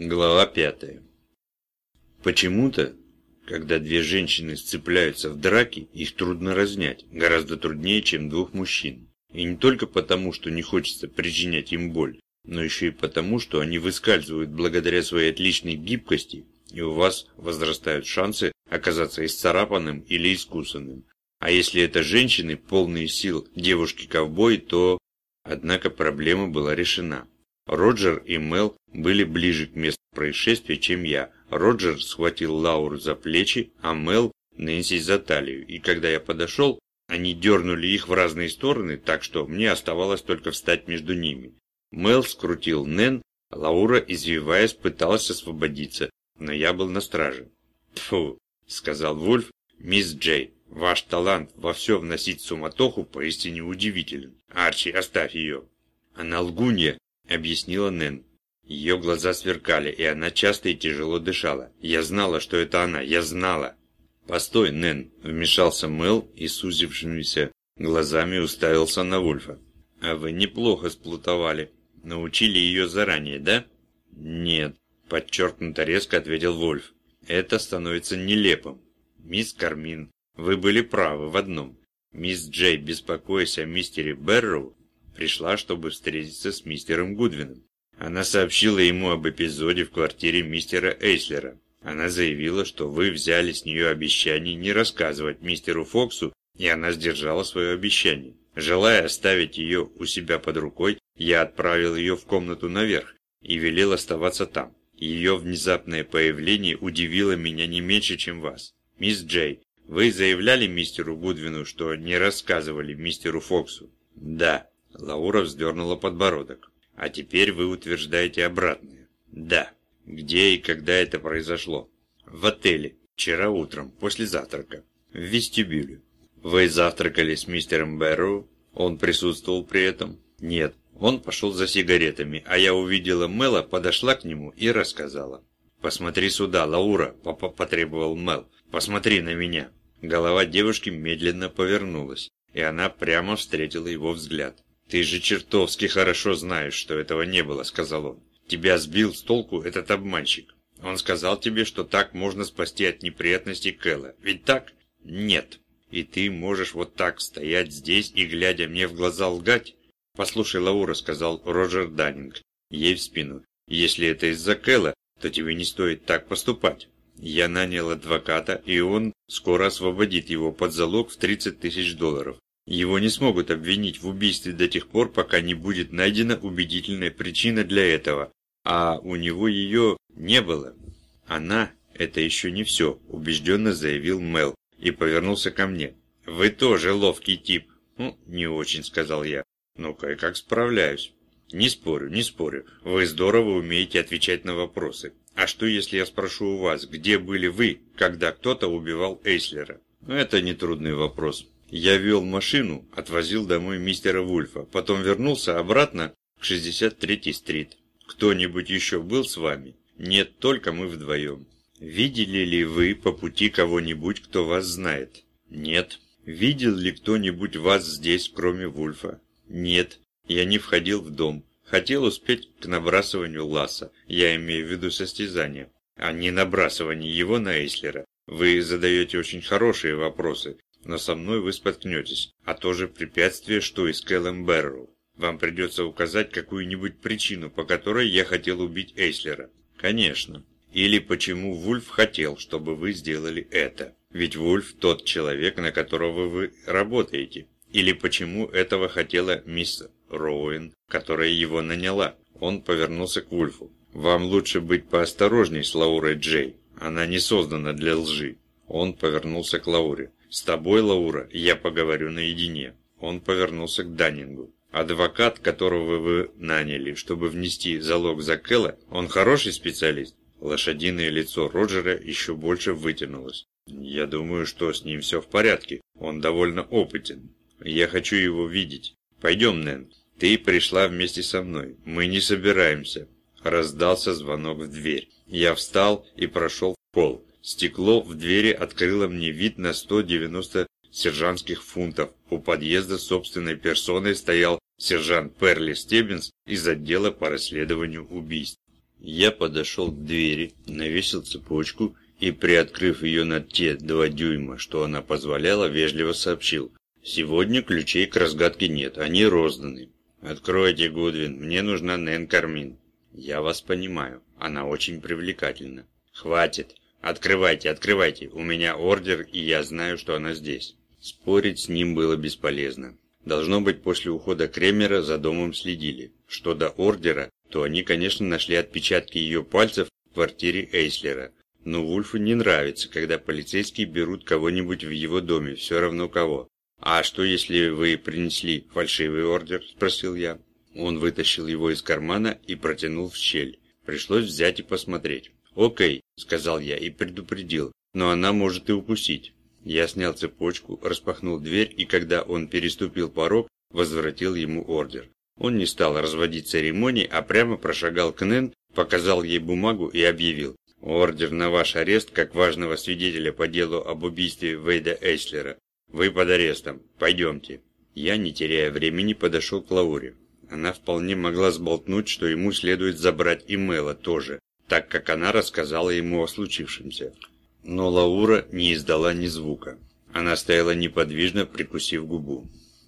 Глава пятая. Почему-то, когда две женщины сцепляются в драке, их трудно разнять, гораздо труднее, чем двух мужчин. И не только потому, что не хочется причинять им боль, но еще и потому, что они выскальзывают благодаря своей отличной гибкости, и у вас возрастают шансы оказаться исцарапанным или искусанным. А если это женщины, полные сил девушки-ковбой, то... Однако проблема была решена. Роджер и Мел были ближе к месту происшествия, чем я. Роджер схватил Лауру за плечи, а Мел – Нэнси за талию, и когда я подошел, они дернули их в разные стороны, так что мне оставалось только встать между ними. Мел скрутил Нэн, Лаура, извиваясь, пыталась освободиться, но я был на страже. «Тьфу», – сказал Вульф, – «мисс Джей, ваш талант во все вносить суматоху поистине удивителен. Арчи, оставь ее». «Она лгунья», – объяснила Нэн. Ее глаза сверкали, и она часто и тяжело дышала. Я знала, что это она, я знала. «Постой, Нэн», – вмешался Мэл и сузившимися глазами уставился на Вульфа. «А вы неплохо сплутовали. Научили ее заранее, да?» «Нет», – подчеркнуто резко ответил Вульф. «Это становится нелепым. Мисс Кармин, вы были правы в одном. Мисс Джей, беспокоясь о мистере Берроу, пришла, чтобы встретиться с мистером Гудвином. Она сообщила ему об эпизоде в квартире мистера Эйслера. Она заявила, что вы взяли с нее обещание не рассказывать мистеру Фоксу, и она сдержала свое обещание. Желая оставить ее у себя под рукой, я отправил ее в комнату наверх и велел оставаться там. Ее внезапное появление удивило меня не меньше, чем вас. Мисс Джей, вы заявляли мистеру Гудвину, что не рассказывали мистеру Фоксу? Да. Лаура вздернула подбородок. А теперь вы утверждаете обратное. Да. Где и когда это произошло? В отеле. Вчера утром, после завтрака. В вестибюле. Вы завтракали с мистером Бэрроу? Он присутствовал при этом? Нет. Он пошел за сигаретами, а я увидела Мэла, подошла к нему и рассказала. «Посмотри сюда, Лаура», – потребовал Мэл. «Посмотри на меня». Голова девушки медленно повернулась, и она прямо встретила его взгляд. «Ты же чертовски хорошо знаешь, что этого не было», — сказал он. «Тебя сбил с толку этот обманщик. Он сказал тебе, что так можно спасти от неприятностей Кэлла. Ведь так? Нет. И ты можешь вот так стоять здесь и, глядя мне в глаза, лгать? Послушай, Лаура, — сказал Роджер Даннинг, ей в спину. Если это из-за Кэлла, то тебе не стоит так поступать. Я нанял адвоката, и он скоро освободит его под залог в 30 тысяч долларов. Его не смогут обвинить в убийстве до тех пор, пока не будет найдена убедительная причина для этого. А у него ее не было. Она – это еще не все, убежденно заявил Мел и повернулся ко мне. Вы тоже ловкий тип. Ну, не очень, сказал я. Ну, кое-как справляюсь. Не спорю, не спорю. Вы здорово умеете отвечать на вопросы. А что, если я спрошу у вас, где были вы, когда кто-то убивал Эйслера? Ну, это нетрудный вопрос. Я вел машину, отвозил домой мистера Вульфа, потом вернулся обратно к 63-й стрит. Кто-нибудь еще был с вами? Нет, только мы вдвоем. Видели ли вы по пути кого-нибудь, кто вас знает? Нет. Видел ли кто-нибудь вас здесь, кроме Вульфа? Нет. Я не входил в дом. Хотел успеть к набрасыванию ласа, я имею в виду состязание, а не набрасывание его на Эйслера. Вы задаете очень хорошие вопросы, но со мной вы споткнетесь, а то же препятствие, что и с Кэллом Берроу. Вам придется указать какую-нибудь причину, по которой я хотел убить Эйслера. Конечно. Или почему Вульф хотел, чтобы вы сделали это. Ведь Вульф тот человек, на которого вы работаете. Или почему этого хотела мисс Роуэн, которая его наняла. Он повернулся к Вульфу. «Вам лучше быть поосторожней с Лаурой Джей. Она не создана для лжи». Он повернулся к Лауре. «С тобой, Лаура, я поговорю наедине». Он повернулся к Даннингу. «Адвокат, которого вы наняли, чтобы внести залог за Кэлла, он хороший специалист?» Лошадиное лицо Роджера еще больше вытянулось. «Я думаю, что с ним все в порядке. Он довольно опытен. Я хочу его видеть. Пойдем, Нэн. Ты пришла вместе со мной. Мы не собираемся». Раздался звонок в дверь. Я встал и прошел в пол. Стекло в двери открыло мне вид на 190 сержантских фунтов. У подъезда собственной персоной стоял сержант Перли Стеббинс из отдела по расследованию убийств. Я подошел к двери, навесил цепочку и, приоткрыв ее на те два дюйма, что она позволяла, вежливо сообщил. «Сегодня ключей к разгадке нет, они розданы. Откройте, Гудвин, мне нужна Нэн Кармин». «Я вас понимаю, она очень привлекательна». «Хватит. Открывайте, открывайте. У меня ордер, и я знаю, что она здесь». Спорить с ним было бесполезно. Должно быть, после ухода Кремера за домом следили. Что до ордера, то они, конечно, нашли отпечатки ее пальцев в квартире Эйслера. Но Вульфу не нравится, когда полицейские берут кого-нибудь в его доме, все равно кого. «А что, если вы принесли фальшивый ордер?» – спросил я. Он вытащил его из кармана и протянул в щель. Пришлось взять и посмотреть. «Окей», – сказал я и предупредил, «но она может и укусить». Я снял цепочку, распахнул дверь и когда он переступил порог, возвратил ему ордер. Он не стал разводить церемоний, а прямо прошагал к Нэн, показал ей бумагу и объявил. «Ордер на ваш арест как важного свидетеля по делу об убийстве Вейда Эйслера. Вы под арестом. Пойдемте». Я, не теряя времени, подошел к Лауре. Она вполне могла сболтнуть, что ему следует забрать и Мэла тоже, так как она рассказала ему о случившемся. Но Лаура не издала ни звука. Она стояла неподвижно, прикусив губу.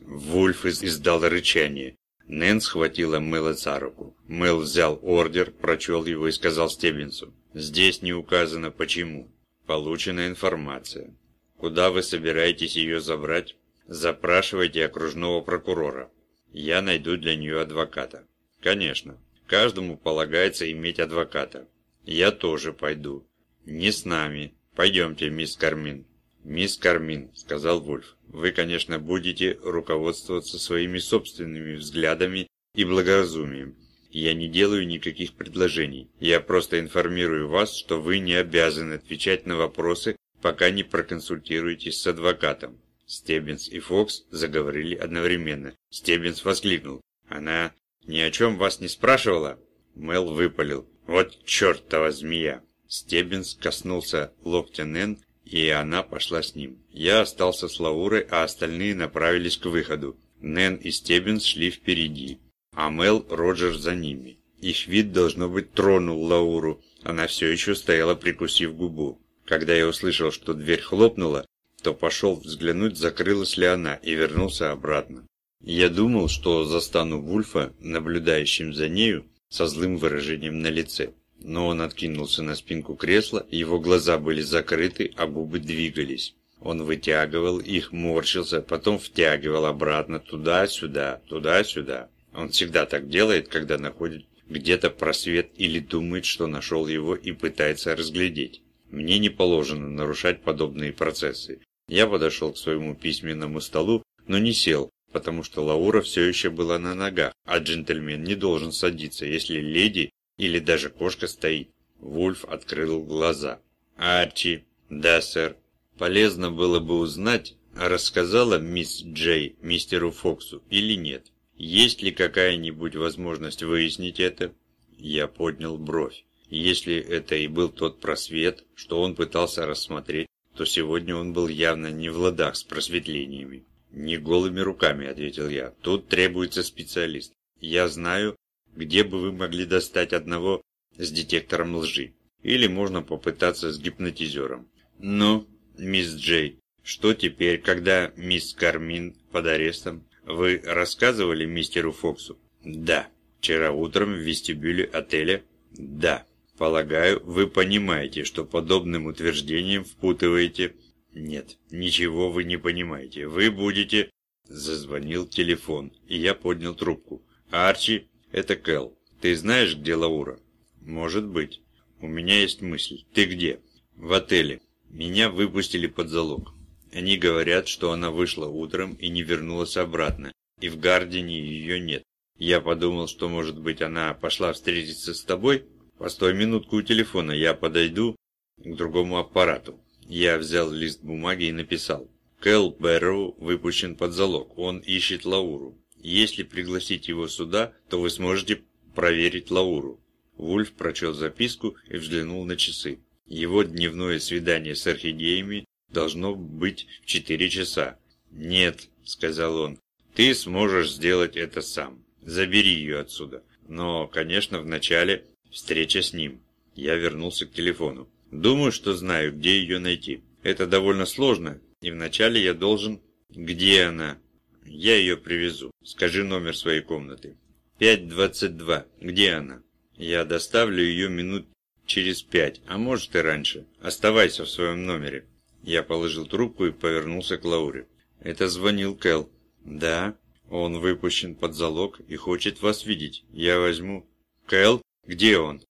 Вульф издал рычание. Нэн схватила Мэла за руку. Мэл взял ордер, прочел его и сказал Стеббинсу. «Здесь не указано почему. Получена информация. Куда вы собираетесь ее забрать? Запрашивайте окружного прокурора. Я найду для нее адвоката». «Конечно. Каждому полагается иметь адвоката. Я тоже пойду. Не с нами. Пойдемте, мисс Кармин». «Мисс Кармин», — сказал Вульф, — «вы, конечно, будете руководствоваться своими собственными взглядами и благоразумием. Я не делаю никаких предложений. Я просто информирую вас, что вы не обязаны отвечать на вопросы, пока не проконсультируетесь с адвокатом». Стеббинс и Фокс заговорили одновременно. Стеббинс воскликнул. «Она ни о чем вас не спрашивала?» Мел выпалил. «Вот чертова змея!» Стеббинс коснулся локтя Нэн и она пошла с ним. Я остался с Лаурой, а остальные направились к выходу. Нэн и Стеббинс шли впереди, а Мел Роджер за ними. Их вид, должно быть, тронул Лауру. Она все еще стояла, прикусив губу. Когда я услышал, что дверь хлопнула, то пошел взглянуть, закрылась ли она, и вернулся обратно. Я думал, что застану Вульфа, наблюдающим за нею, со злым выражением на лице но он откинулся на спинку кресла, его глаза были закрыты, а губы двигались. Он вытягивал их, морщился, потом втягивал обратно туда-сюда, туда-сюда. Он всегда так делает, когда находит где-то просвет или думает, что нашел его и пытается разглядеть. Мне не положено нарушать подобные процессы. Я подошел к своему письменному столу, но не сел, потому что Лаура все еще была на ногах, а джентльмен не должен садиться, если леди или даже кошка стоит. Вульф открыл глаза. «Арчи!» «Да, сэр. Полезно было бы узнать, рассказала мисс Джей мистеру Фоксу или нет. Есть ли какая-нибудь возможность выяснить это?» Я поднял бровь. Если это и был тот просвет, что он пытался рассмотреть, то сегодня он был явно не в ладах с просветлениями. «Не голыми руками», — ответил я. «Тут требуется специалист. Я знаю, где бы вы могли достать одного с детектором лжи. Или можно попытаться с гипнотизером. Ну, мисс Джей, что теперь, когда мисс Кармин под арестом? Вы рассказывали мистеру Фоксу? Да. Вчера утром в вестибюле отеля? Да. Полагаю, вы понимаете, что подобным утверждением впутываете... Нет, ничего вы не понимаете. Вы будете... Зазвонил телефон, и я поднял трубку. Арчи, «Это Кэл. Ты знаешь, где Лаура?» «Может быть. У меня есть мысль. Ты где?» «В отеле. Меня выпустили под залог. Они говорят, что она вышла утром и не вернулась обратно, и в Гардине ее нет. Я подумал, что, может быть, она пошла встретиться с тобой? Постой минутку у телефона, я подойду к другому аппарату». Я взял лист бумаги и написал. Кэл Бэрроу выпущен под залог. Он ищет Лауру. Если пригласить его сюда, то вы сможете проверить Лауру. Вульф прочел записку и взглянул на часы. Его дневное свидание с орхидеями должно быть в четыре часа. «Нет», — сказал он, — «ты сможешь сделать это сам. Забери ее отсюда. Но, конечно, вначале Встреча с ним. Я вернулся к телефону. Думаю, что знаю, где ее найти. Это довольно сложно, и вначале я должен... Где она? Я ее привезу. Скажи номер своей комнаты. 522. Где она? Я доставлю ее минут через пять, а может и раньше. Оставайся в своем номере. Я положил трубку и повернулся к Лауре. Это звонил Кэл. Да, он выпущен под залог и хочет вас видеть. Я возьму. Кэл, где он?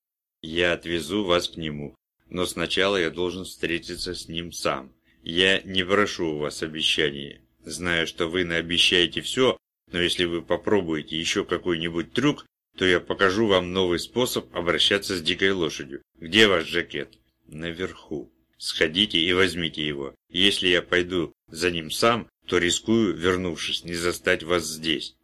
Я отвезу вас к нему. Но сначала я должен встретиться с ним сам. Я не прошу у вас обещания. Знаю, что вы наобещаете все, но если вы попробуете еще какой-нибудь трюк, то я покажу вам новый способ обращаться с дикой лошадью. Где ваш жакет? Наверху. Сходите и возьмите его. Если я пойду за ним сам, то рискую, вернувшись, не застать вас здесь.